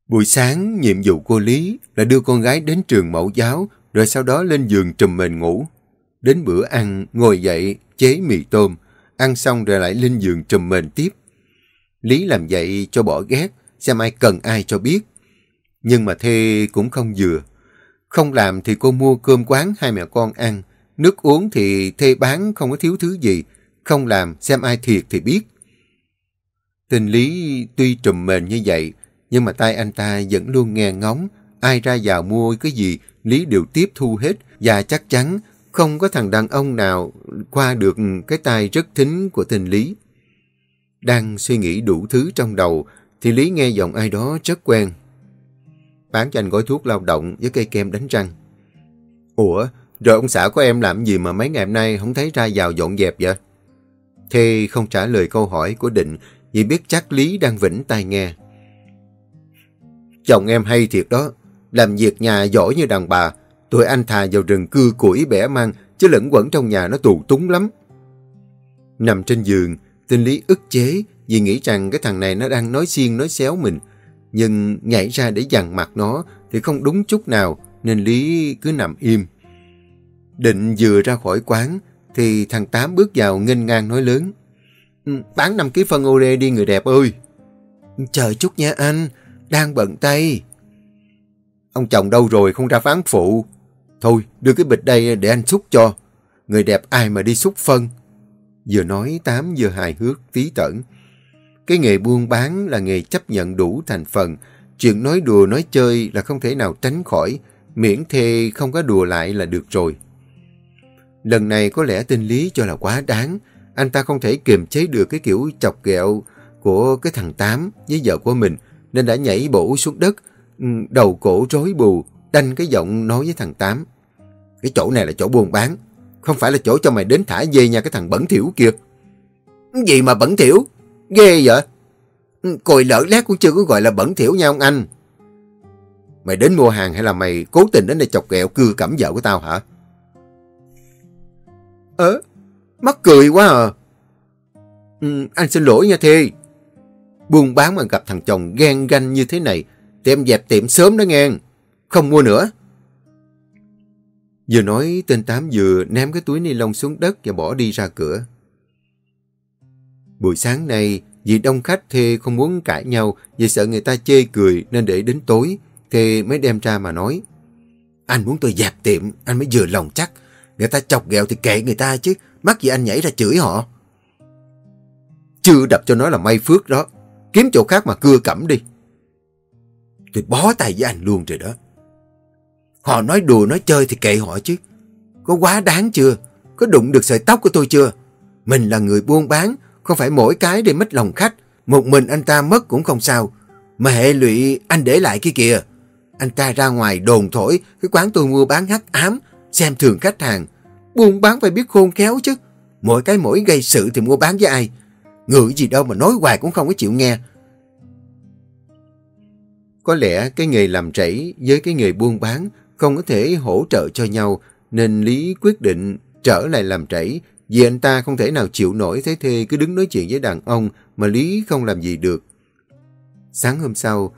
[SPEAKER 1] Buổi sáng, nhiệm vụ cô Lý là đưa con gái đến trường mẫu giáo, rồi sau đó lên giường trùm mền ngủ. Đến bữa ăn, ngồi dậy, chế mì tôm, ăn xong rồi lại lên giường trùm mền tiếp. Lý làm vậy cho bỏ ghét, xem ai cần ai cho biết. Nhưng mà Thê cũng không vừa. Không làm thì cô mua cơm quán hai mẹ con ăn. Nước uống thì Thê bán không có thiếu thứ gì. Không làm xem ai thiệt thì biết. Tình Lý tuy trùm mền như vậy, nhưng mà tay anh ta vẫn luôn nghe ngóng. Ai ra vào mua cái gì, Lý đều tiếp thu hết. Và chắc chắn không có thằng đàn ông nào qua được cái tay rất thính của tình Lý. Đang suy nghĩ đủ thứ trong đầu, thì Lý nghe giọng ai đó rất quen. Bán cho anh gói thuốc lao động với cây kem đánh răng. Ủa, rồi ông xã của em làm gì mà mấy ngày hôm nay không thấy ra vào dọn dẹp vậy? Thê không trả lời câu hỏi của Định vì biết chắc Lý đang vĩnh tai nghe. Chồng em hay thiệt đó, làm việc nhà giỏi như đàn bà, tụi anh thà vào rừng cưa củi bẻ mang chứ lẫn quẩn trong nhà nó tù túng lắm. Nằm trên giường, Tinh Lý ức chế vì nghĩ rằng cái thằng này nó đang nói xiên nói xéo mình. Nhưng nhảy ra để dằn mặt nó thì không đúng chút nào nên Lý cứ nằm im. Định vừa ra khỏi quán thì thằng Tám bước vào nghênh ngang nói lớn. Ừ, bán 5 kg phân ô đi người đẹp ơi. Chờ chút nha anh, đang bận tay. Ông chồng đâu rồi không ra phán phụ. Thôi đưa cái bịch đây để anh xúc cho. Người đẹp ai mà đi xúc phân. Vừa nói Tám vừa hài hước, tí tẩn. Cái nghề buôn bán là nghề chấp nhận đủ thành phần. Chuyện nói đùa nói chơi là không thể nào tránh khỏi. Miễn thề không có đùa lại là được rồi. Lần này có lẽ tinh lý cho là quá đáng. Anh ta không thể kiềm chế được cái kiểu chọc ghẹo của cái thằng Tám với vợ của mình. Nên đã nhảy bổ xuống đất, ừ, đầu cổ rối bù, đanh cái giọng nói với thằng Tám. Cái chỗ này là chỗ buôn bán. Không phải là chỗ cho mày đến thả dê nha cái thằng bẩn thiểu kia. Gì mà bẩn thiểu? Ghê vậy? Ừ, còi lỡ lát cũng chưa có gọi là bẩn thiểu nha ông anh. Mày đến mua hàng hay là mày cố tình đến đây chọc ghẹo cưa cẩm vợ của tao hả? Ơ, mắc cười quá à. Ừ, anh xin lỗi nha thi. Buôn bán mà gặp thằng chồng ghen ganh như thế này, thì em dẹp tiệm sớm đó nghe. Không mua nữa. Vừa nói tên Tám vừa ném cái túi ni lông xuống đất và bỏ đi ra cửa. Buổi sáng nay, vì đông khách Thê không muốn cãi nhau vì sợ người ta chê cười nên để đến tối, Thê mới đem ra mà nói. Anh muốn tôi dẹp tiệm, anh mới vừa lòng chắc. Người ta chọc ghẹo thì kệ người ta chứ. Mắc gì anh nhảy ra chửi họ. Chưa đập cho nó là may phước đó. Kiếm chỗ khác mà cưa cẩm đi. Tôi bó tay với anh luôn rồi đó. Họ nói đùa nói chơi thì kệ họ chứ. Có quá đáng chưa? Có đụng được sợi tóc của tôi chưa? Mình là người buôn bán, không phải mỗi cái để mất lòng khách. Một mình anh ta mất cũng không sao. Mà hệ lụy anh để lại kia kìa. Anh ta ra ngoài đồn thổi cái quán tôi mua bán hắc ám, xem thường khách hàng. Buôn bán phải biết khôn khéo chứ. Mỗi cái mỗi gây sự thì mua bán với ai. Người gì đâu mà nói hoài cũng không có chịu nghe. Có lẽ cái nghề làm rẫy với cái nghề buôn bán không có thể hỗ trợ cho nhau nên Lý quyết định trở lại làm rẫy vì anh ta không thể nào chịu nổi thế thê cứ đứng nói chuyện với đàn ông mà Lý không làm gì được. Sáng hôm sau,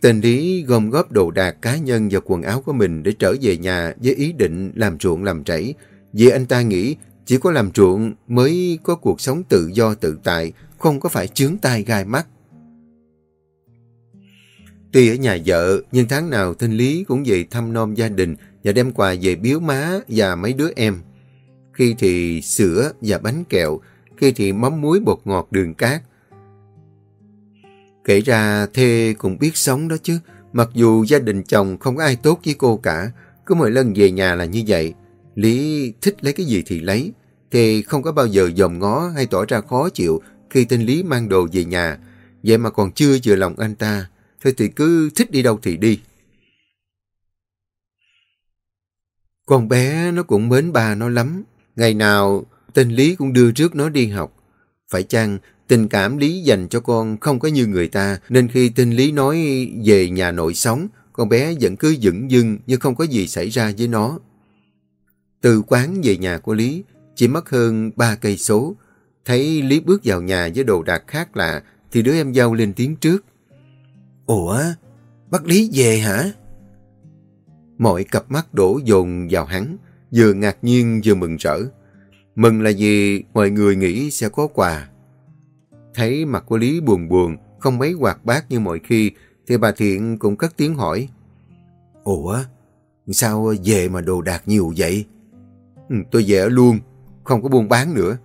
[SPEAKER 1] tên Lý gom góp đồ đạc cá nhân và quần áo của mình để trở về nhà với ý định làm ruộng làm rẫy vì anh ta nghĩ chỉ có làm ruộng mới có cuộc sống tự do tự tại, không có phải chướng tai gai mắt. Tuy ở nhà vợ, nhưng tháng nào Thanh Lý cũng về thăm nom gia đình và đem quà về biếu má và mấy đứa em. Khi thì sữa và bánh kẹo, khi thì mắm muối bột ngọt đường cát. Kể ra Thê cũng biết sống đó chứ, mặc dù gia đình chồng không có ai tốt với cô cả, cứ mỗi lần về nhà là như vậy. Lý thích lấy cái gì thì lấy, thì không có bao giờ dòm ngó hay tỏ ra khó chịu khi tên Lý mang đồ về nhà, vậy mà còn chưa vừa lòng anh ta. Thôi thì cứ thích đi đâu thì đi. Con bé nó cũng mến ba nó lắm. Ngày nào tên Lý cũng đưa trước nó đi học. Phải chăng tình cảm Lý dành cho con không có như người ta nên khi tên Lý nói về nhà nội sống con bé vẫn cứ dững dưng như không có gì xảy ra với nó. Từ quán về nhà của Lý chỉ mất hơn ba cây số. Thấy Lý bước vào nhà với đồ đạc khác lạ thì đứa em dâu lên tiếng trước. Ủa, bác Lý về hả? Mọi cặp mắt đổ dồn vào hắn, vừa ngạc nhiên vừa mừng rỡ. Mừng là vì mọi người nghĩ sẽ có quà. Thấy mặt của Lý buồn buồn, không mấy hoạt bát như mọi khi, thì bà Thiện cũng cất tiếng hỏi. Ủa, sao về mà đồ đạc nhiều vậy? Ừ, tôi về ở luôn, không có buôn bán nữa.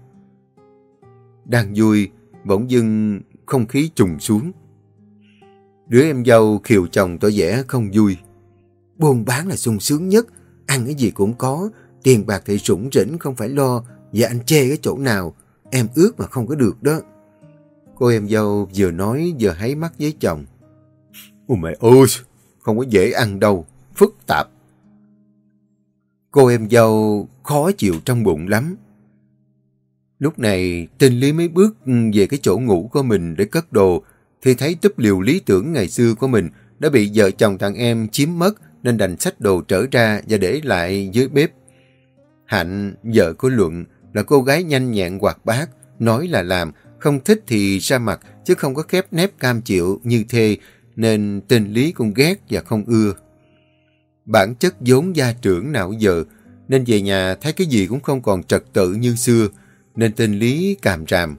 [SPEAKER 1] Đang vui, bỗng dưng không khí trùng xuống. Đứa em dâu khiều chồng tỏ vẻ không vui. Buôn bán là sung sướng nhất, ăn cái gì cũng có, tiền bạc thì rủng rỉnh không phải lo, và anh chê cái chỗ nào, em ước mà không có được đó. Cô em dâu vừa nói vừa háy mắt với chồng. Ôi mẹ ơi, không có dễ ăn đâu, phức tạp. Cô em dâu khó chịu trong bụng lắm. Lúc này, tên Lý mới bước về cái chỗ ngủ của mình để cất đồ, thì thấy túp liều lý tưởng ngày xưa của mình đã bị vợ chồng thằng em chiếm mất nên đành sách đồ trở ra và để lại dưới bếp. Hạnh, vợ của Luận, là cô gái nhanh nhẹn hoạt bát, nói là làm, không thích thì ra mặt chứ không có khép nép cam chịu như thê nên tên Lý cũng ghét và không ưa. Bản chất vốn gia trưởng nào giờ nên về nhà thấy cái gì cũng không còn trật tự như xưa nên tên Lý càm ràm,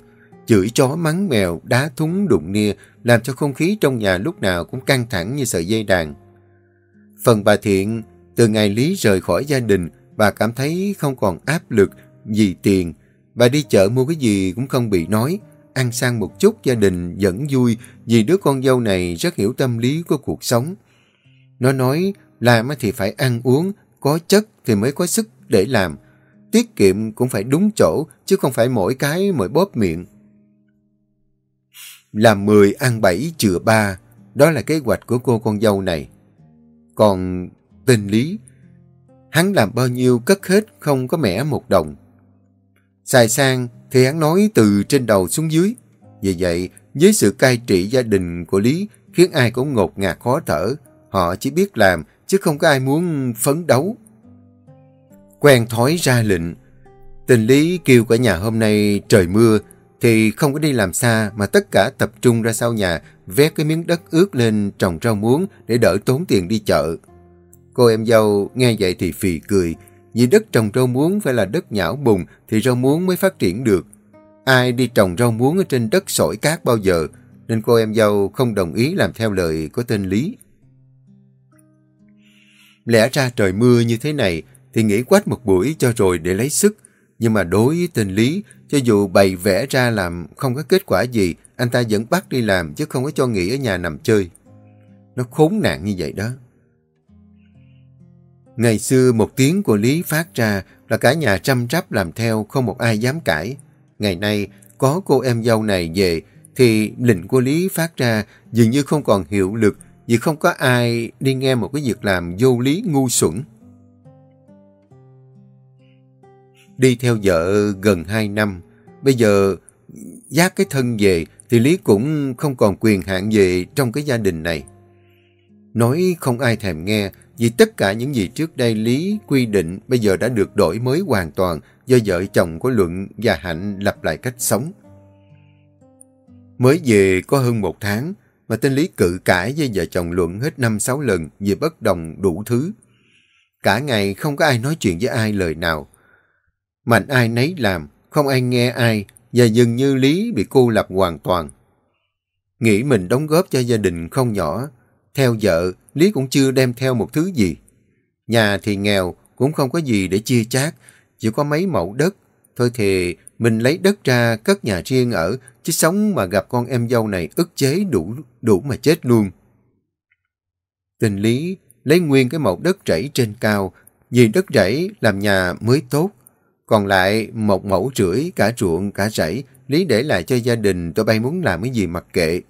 [SPEAKER 1] chửi chó mắng mèo, đá thúng đụng nia, làm cho không khí trong nhà lúc nào cũng căng thẳng như sợi dây đàn. Phần bà Thiện, từ ngày Lý rời khỏi gia đình, bà cảm thấy không còn áp lực vì tiền. Bà đi chợ mua cái gì cũng không bị nói, ăn sang một chút gia đình vẫn vui vì đứa con dâu này rất hiểu tâm lý của cuộc sống. Nó nói làm thì phải ăn uống, có chất thì mới có sức để làm. Tiết kiệm cũng phải đúng chỗ chứ không phải mỗi cái mỗi bóp miệng. Làm 10 ăn 7 chừa 3, đó là kế hoạch của cô con dâu này. Còn tên Lý, hắn làm bao nhiêu cất hết không có mẻ một đồng. Xài sang thì hắn nói từ trên đầu xuống dưới. Vì vậy, với sự cai trị gia đình của Lý khiến ai cũng ngột ngạt khó thở. Họ chỉ biết làm chứ không có ai muốn phấn đấu. Quen thói ra lệnh, tình Lý kêu cả nhà hôm nay trời mưa thì không có đi làm xa mà tất cả tập trung ra sau nhà vét cái miếng đất ướt lên trồng rau muống để đỡ tốn tiền đi chợ. Cô em dâu nghe vậy thì phì cười, vì đất trồng rau muống phải là đất nhão bùn thì rau muống mới phát triển được. Ai đi trồng rau muống ở trên đất sỏi cát bao giờ, nên cô em dâu không đồng ý làm theo lời của tên Lý. Lẽ ra trời mưa như thế này thì nghỉ quách một buổi cho rồi để lấy sức. Nhưng mà đối với tên Lý, cho dù bày vẽ ra làm không có kết quả gì, anh ta vẫn bắt đi làm chứ không có cho nghỉ ở nhà nằm chơi. Nó khốn nạn như vậy đó. Ngày xưa một tiếng của Lý phát ra là cả nhà chăm rắp làm theo không một ai dám cãi. Ngày nay có cô em dâu này về thì lệnh của Lý phát ra dường như không còn hiệu lực vì không có ai đi nghe một cái việc làm vô lý ngu xuẩn. Đi theo vợ gần 2 năm, bây giờ giác cái thân về thì Lý cũng không còn quyền hạn gì trong cái gia đình này. Nói không ai thèm nghe vì tất cả những gì trước đây Lý quy định bây giờ đã được đổi mới hoàn toàn do vợ chồng của Luận và Hạnh lập lại cách sống. Mới về có hơn một tháng mà tên Lý cự cãi với vợ chồng Luận hết năm sáu lần vì bất đồng đủ thứ. Cả ngày không có ai nói chuyện với ai lời nào. Mạnh ai nấy làm, không ai nghe ai và dường như Lý bị cô lập hoàn toàn. Nghĩ mình đóng góp cho gia đình không nhỏ. Theo vợ, Lý cũng chưa đem theo một thứ gì. Nhà thì nghèo, cũng không có gì để chia chác, chỉ có mấy mẫu đất. Thôi thì mình lấy đất ra cất nhà riêng ở, chứ sống mà gặp con em dâu này ức chế đủ đủ mà chết luôn. Tình Lý lấy nguyên cái mẫu đất rẫy trên cao, vì đất rẫy làm nhà mới tốt. Còn lại một mẫu rưỡi, cả ruộng, cả rẫy, Lý để lại cho gia đình tôi bay muốn làm cái gì mặc kệ.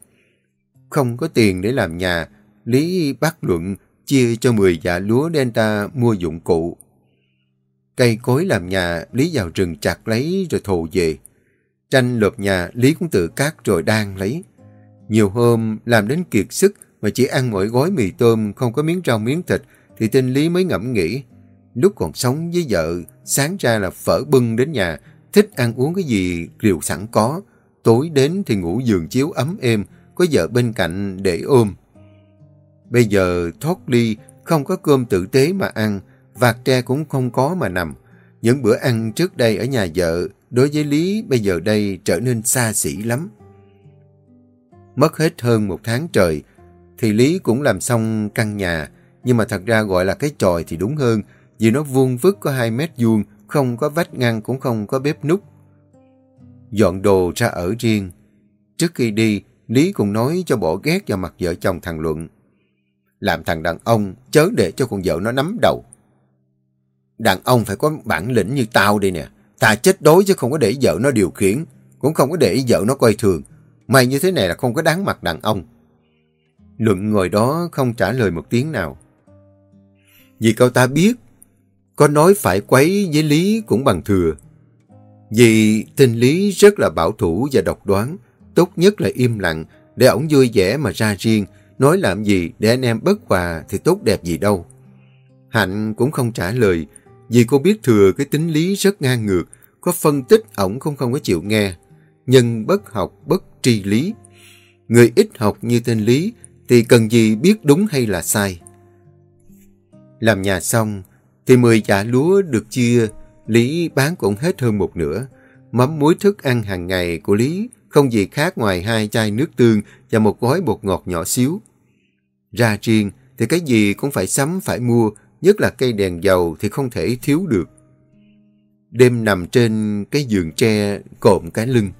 [SPEAKER 1] Không có tiền để làm nhà, Lý bắt luận chia cho 10 dạ lúa để anh ta mua dụng cụ. Cây cối làm nhà, Lý vào rừng chặt lấy rồi thù về. Tranh lợp nhà, Lý cũng tự cắt rồi đang lấy. Nhiều hôm làm đến kiệt sức mà chỉ ăn mỗi gói mì tôm không có miếng rau miếng thịt thì tên Lý mới ngẫm nghĩ. Lúc còn sống với vợ, sáng ra là phở bưng đến nhà, thích ăn uống cái gì đều sẵn có. Tối đến thì ngủ giường chiếu ấm êm, có vợ bên cạnh để ôm. Bây giờ thoát ly, không có cơm tử tế mà ăn, vạt tre cũng không có mà nằm. Những bữa ăn trước đây ở nhà vợ, đối với Lý bây giờ đây trở nên xa xỉ lắm. Mất hết hơn một tháng trời, thì Lý cũng làm xong căn nhà, nhưng mà thật ra gọi là cái tròi thì đúng hơn, vì nó vuông vức có 2 mét vuông, không có vách ngăn cũng không có bếp nút. Dọn đồ ra ở riêng. Trước khi đi, Lý cũng nói cho bỏ ghét vào mặt vợ chồng thằng Luận. Làm thằng đàn ông, chớ để cho con vợ nó nắm đầu. Đàn ông phải có bản lĩnh như tao đây nè. Ta chết đối chứ không có để vợ nó điều khiển, cũng không có để vợ nó coi thường. Mày như thế này là không có đáng mặt đàn ông. Luận ngồi đó không trả lời một tiếng nào. Vì cậu ta biết, có nói phải quấy với Lý cũng bằng thừa. Vì tình Lý rất là bảo thủ và độc đoán, tốt nhất là im lặng để ổng vui vẻ mà ra riêng, nói làm gì để anh em bất hòa thì tốt đẹp gì đâu. Hạnh cũng không trả lời, vì cô biết thừa cái tính lý rất ngang ngược, có phân tích ổng không không có chịu nghe. Nhân bất học bất tri lý. Người ít học như tên Lý thì cần gì biết đúng hay là sai. Làm nhà xong thì 10 dạ lúa được chia, Lý bán cũng hết hơn một nửa. Mắm muối thức ăn hàng ngày của Lý không gì khác ngoài hai chai nước tương và một gói bột ngọt nhỏ xíu. Ra riêng thì cái gì cũng phải sắm phải mua, nhất là cây đèn dầu thì không thể thiếu được. Đêm nằm trên cái giường tre cộm cái lưng,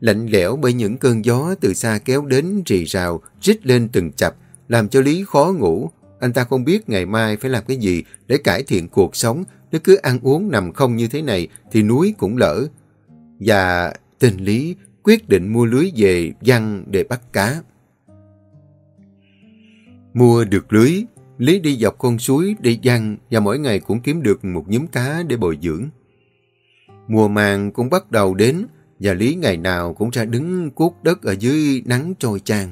[SPEAKER 1] lạnh lẽo bởi những cơn gió từ xa kéo đến rì rào, rít lên từng chập, làm cho Lý khó ngủ. Anh ta không biết ngày mai phải làm cái gì để cải thiện cuộc sống, nếu cứ ăn uống nằm không như thế này thì núi cũng lỡ. Và tình Lý quyết định mua lưới về văn để bắt cá. Mua được lưới, Lý đi dọc con suối để giăng và mỗi ngày cũng kiếm được một nhóm cá để bồi dưỡng. Mùa màng cũng bắt đầu đến và Lý ngày nào cũng ra đứng cuốc đất ở dưới nắng trôi trang.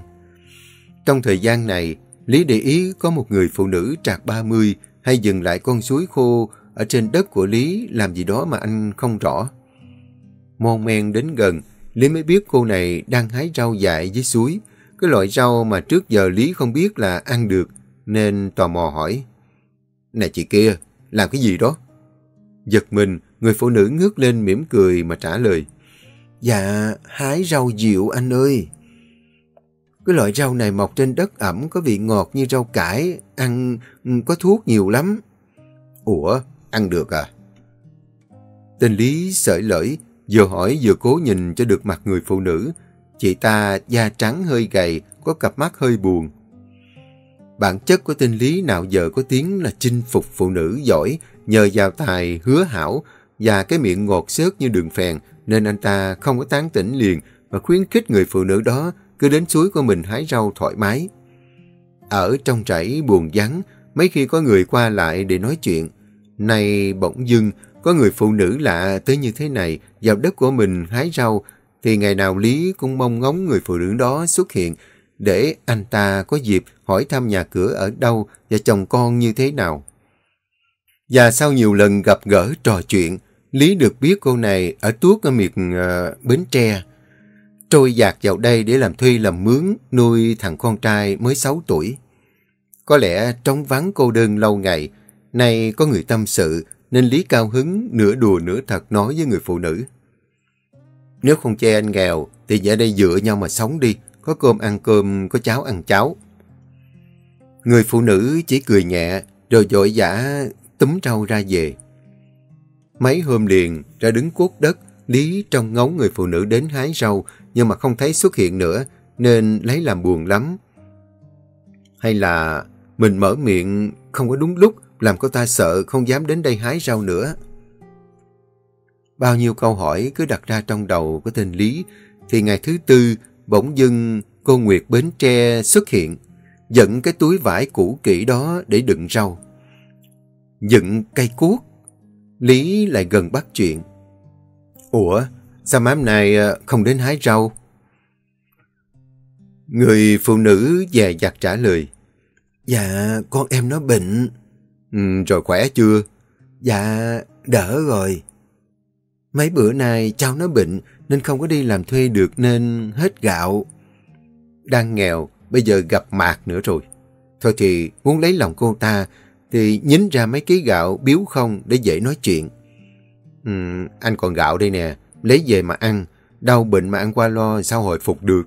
[SPEAKER 1] Trong thời gian này, Lý để ý có một người phụ nữ trạc 30 hay dừng lại con suối khô ở trên đất của Lý làm gì đó mà anh không rõ. Mon men đến gần, Lý mới biết cô này đang hái rau dại dưới suối, cái loại rau mà trước giờ Lý không biết là ăn được, nên tò mò hỏi. Này chị kia, làm cái gì đó? Giật mình, người phụ nữ ngước lên mỉm cười mà trả lời. Dạ, hái rau dịu anh ơi. Cái loại rau này mọc trên đất ẩm có vị ngọt như rau cải, ăn ừ, có thuốc nhiều lắm. Ủa, ăn được à? Tên Lý sợi lỡi, vừa hỏi vừa cố nhìn cho được mặt người phụ nữ. Chị ta da trắng hơi gầy, có cặp mắt hơi buồn. Bản chất của tên Lý nào giờ có tiếng là chinh phục phụ nữ giỏi, nhờ vào tài hứa hảo và cái miệng ngọt xớt như đường phèn, nên anh ta không có tán tỉnh liền và khuyến khích người phụ nữ đó cứ đến suối của mình hái rau thoải mái. Ở trong trảy buồn vắng, mấy khi có người qua lại để nói chuyện. Này bỗng dưng, có người phụ nữ lạ tới như thế này vào đất của mình hái rau, thì ngày nào Lý cũng mong ngóng người phụ nữ đó xuất hiện để anh ta có dịp hỏi thăm nhà cửa ở đâu và chồng con như thế nào. Và sau nhiều lần gặp gỡ trò chuyện, Lý được biết cô này ở tuốt ở miệt uh, Bến Tre. Trôi dạt vào đây để làm thuê làm mướn, nuôi thằng con trai mới 6 tuổi. Có lẽ trống vắng cô đơn lâu ngày, nay có người tâm sự, nên Lý cao hứng, nửa đùa nửa thật nói với người phụ nữ. Nếu không che anh nghèo, thì ở đây dựa nhau mà sống đi, có cơm ăn cơm, có cháo ăn cháo. Người phụ nữ chỉ cười nhẹ, rồi dội dã túm rau ra về. Mấy hôm liền, ra đứng cuốc đất, Lý trong ngóng người phụ nữ đến hái rau, nhưng mà không thấy xuất hiện nữa, nên lấy làm buồn lắm. Hay là mình mở miệng không có đúng lúc, làm cô ta sợ không dám đến đây hái rau nữa. Bao nhiêu câu hỏi cứ đặt ra trong đầu của tên Lý, thì ngày thứ tư, bỗng dưng cô Nguyệt Bến Tre xuất hiện, dẫn cái túi vải cũ kỹ đó để đựng rau. Dựng cây cuốc, Lý lại gần bắt chuyện. Ủa, sao mám này ờ, không đến hái rau? Người phụ nữ dè dặt trả lời. Dạ, con em nó bệnh. Ừ, rồi khỏe chưa? Dạ, đỡ rồi. Mấy bữa nay cháu nó bệnh nên không có đi làm thuê được nên hết gạo. Đang nghèo, bây giờ gặp mạc nữa rồi. Thôi thì muốn lấy lòng cô ta thì nhín ra mấy ký gạo biếu không để dễ nói chuyện. Ừ, anh còn gạo đây nè, lấy về mà ăn. Đau bệnh mà ăn qua lo sao hồi phục được.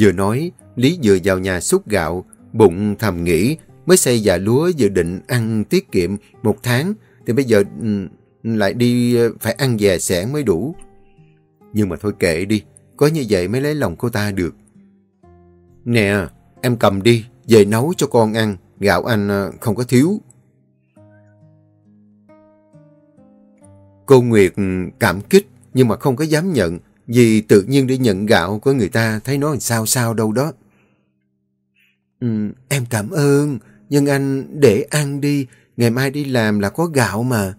[SPEAKER 1] Vừa nói, Lý vừa vào nhà xúc gạo, bụng thầm nghĩ mới xây già lúa dự định ăn tiết kiệm một tháng thì bây giờ lại đi ờ, phải ăn dè sẻ mới đủ. Nhưng mà thôi kệ đi, có như vậy mới lấy lòng cô ta được. Nè, em cầm đi, về nấu cho con ăn, gạo anh ờ, không có thiếu. Cô Nguyệt cảm kích nhưng mà không có dám nhận vì tự nhiên để nhận gạo của người ta thấy nó sao sao đâu đó. Ừ, em cảm ơn, nhưng anh để ăn đi, ngày mai đi làm là có gạo mà.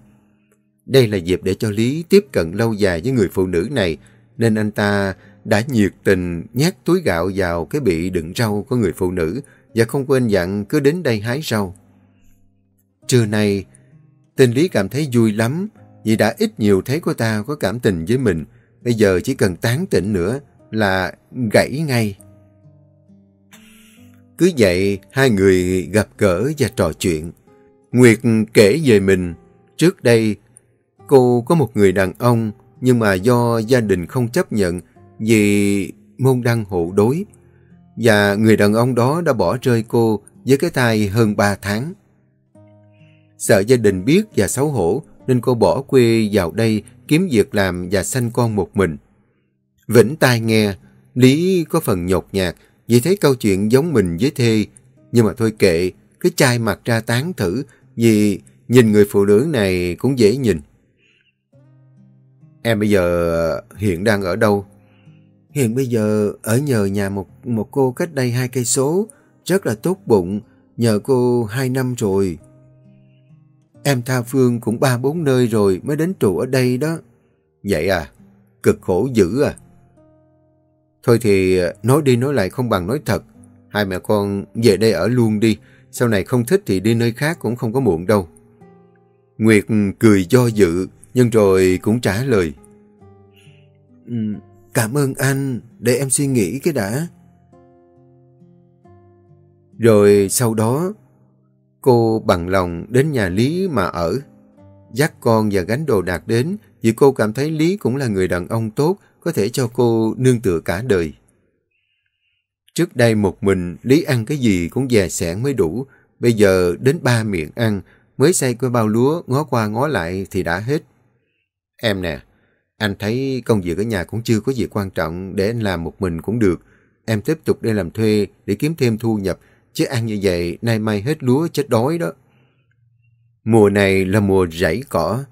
[SPEAKER 1] Đây là dịp để cho Lý tiếp cận lâu dài với người phụ nữ này, nên anh ta đã nhiệt tình nhét túi gạo vào cái bị đựng rau của người phụ nữ và không quên dặn cứ đến đây hái rau. Trưa nay, tên Lý cảm thấy vui lắm vì đã ít nhiều thấy cô ta có cảm tình với mình. Bây giờ chỉ cần tán tỉnh nữa là gãy ngay. Cứ vậy, hai người gặp gỡ và trò chuyện. Nguyệt kể về mình, trước đây cô có một người đàn ông nhưng mà do gia đình không chấp nhận vì môn đăng hộ đối. Và người đàn ông đó đã bỏ rơi cô với cái thai hơn 3 tháng. Sợ gia đình biết và xấu hổ nên cô bỏ quê vào đây kiếm việc làm và sanh con một mình. Vĩnh tai nghe, Lý có phần nhột nhạt vì thấy câu chuyện giống mình với thê. Nhưng mà thôi kệ, cứ chai mặt ra tán thử vì nhìn người phụ nữ này cũng dễ nhìn. Em bây giờ hiện đang ở đâu? Hiện bây giờ ở nhờ nhà một một cô cách đây hai cây số, rất là tốt bụng, nhờ cô hai năm rồi. Em tha phương cũng ba bốn nơi rồi mới đến trụ ở đây đó. Vậy à? Cực khổ dữ à? Thôi thì à, nói đi nói lại không bằng nói thật. Hai mẹ con về đây ở luôn đi. Sau này không thích thì đi nơi khác cũng không có muộn đâu. Nguyệt cười do dự, nhưng rồi cũng trả lời. Ừ, cảm ơn anh, để em suy nghĩ cái đã. Rồi sau đó, cô bằng lòng đến nhà Lý mà ở. Dắt con và gánh đồ đạc đến vì cô cảm thấy Lý cũng là người đàn ông tốt, có thể cho cô nương tựa cả đời. Trước đây một mình, Lý ăn cái gì cũng dè sẻn mới đủ. Bây giờ đến ba miệng ăn, mới xây cái bao lúa, ngó qua ngó lại thì đã hết. Em nè, anh thấy công việc ở nhà cũng chưa có gì quan trọng để anh làm một mình cũng được. Em tiếp tục đi làm thuê để kiếm thêm thu nhập, chứ ăn như vậy nay mai hết lúa chết đói đó. Mùa này là mùa rẫy cỏ,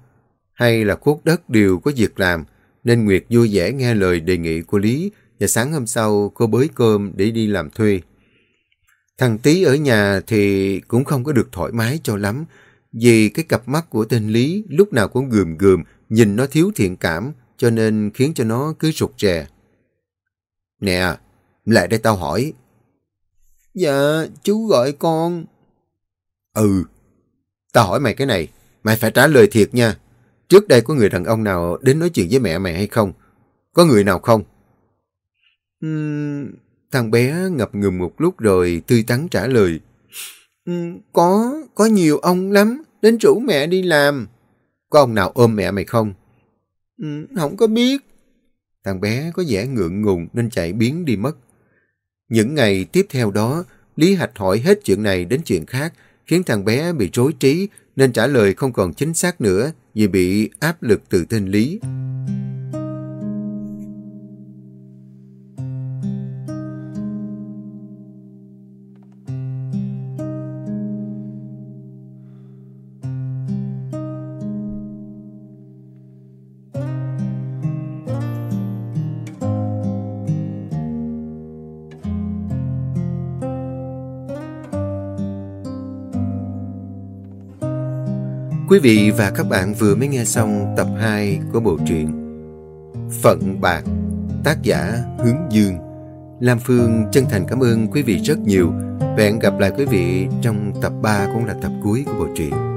[SPEAKER 1] hay là cốt đất đều có việc làm, nên Nguyệt vui vẻ nghe lời đề nghị của Lý và sáng hôm sau cô bới cơm để đi làm thuê. Thằng Tý ở nhà thì cũng không có được thoải mái cho lắm, vì cái cặp mắt của tên Lý lúc nào cũng gườm gườm, nhìn nó thiếu thiện cảm, cho nên khiến cho nó cứ rụt rè. Nè, lại đây tao hỏi. Dạ, chú gọi con. Ừ, tao hỏi mày cái này, mày phải trả lời thiệt nha. Trước đây có người đàn ông nào đến nói chuyện với mẹ mày hay không? Có người nào không? Uhm, thằng bé ngập ngừng một lúc rồi tươi tắn trả lời. Uhm, có, có nhiều ông lắm, đến rủ mẹ đi làm. Có ông nào ôm mẹ mày không? Uhm, không có biết. Thằng bé có vẻ ngượng ngùng nên chạy biến đi mất. Những ngày tiếp theo đó, Lý Hạch hỏi hết chuyện này đến chuyện khác, khiến thằng bé bị rối trí nên trả lời không còn chính xác nữa vì bị áp lực từ tên Lý. Quý vị và các bạn vừa mới nghe xong tập 2 của bộ truyện Phận Bạc, tác giả Hướng Dương. Lam Phương chân thành cảm ơn quý vị rất nhiều và hẹn gặp lại quý vị trong tập 3 cũng là tập cuối của bộ truyện.